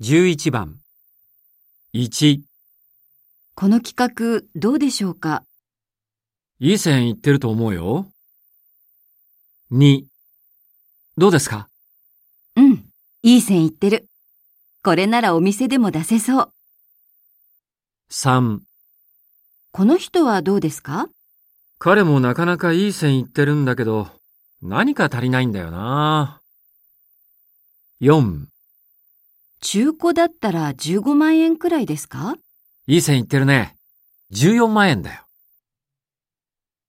11番。1、この企画どうでしょうか？いい線いってると思うよ。2、どうですか？うん、いい線いってる。これならお店でも出せそう。?3、この人はどうですか？彼もなかなかいい線いってるんだけど、何か足りないんだよな。4、中古だったら15万円くらいですか？いい線いってるね。14万円だよ。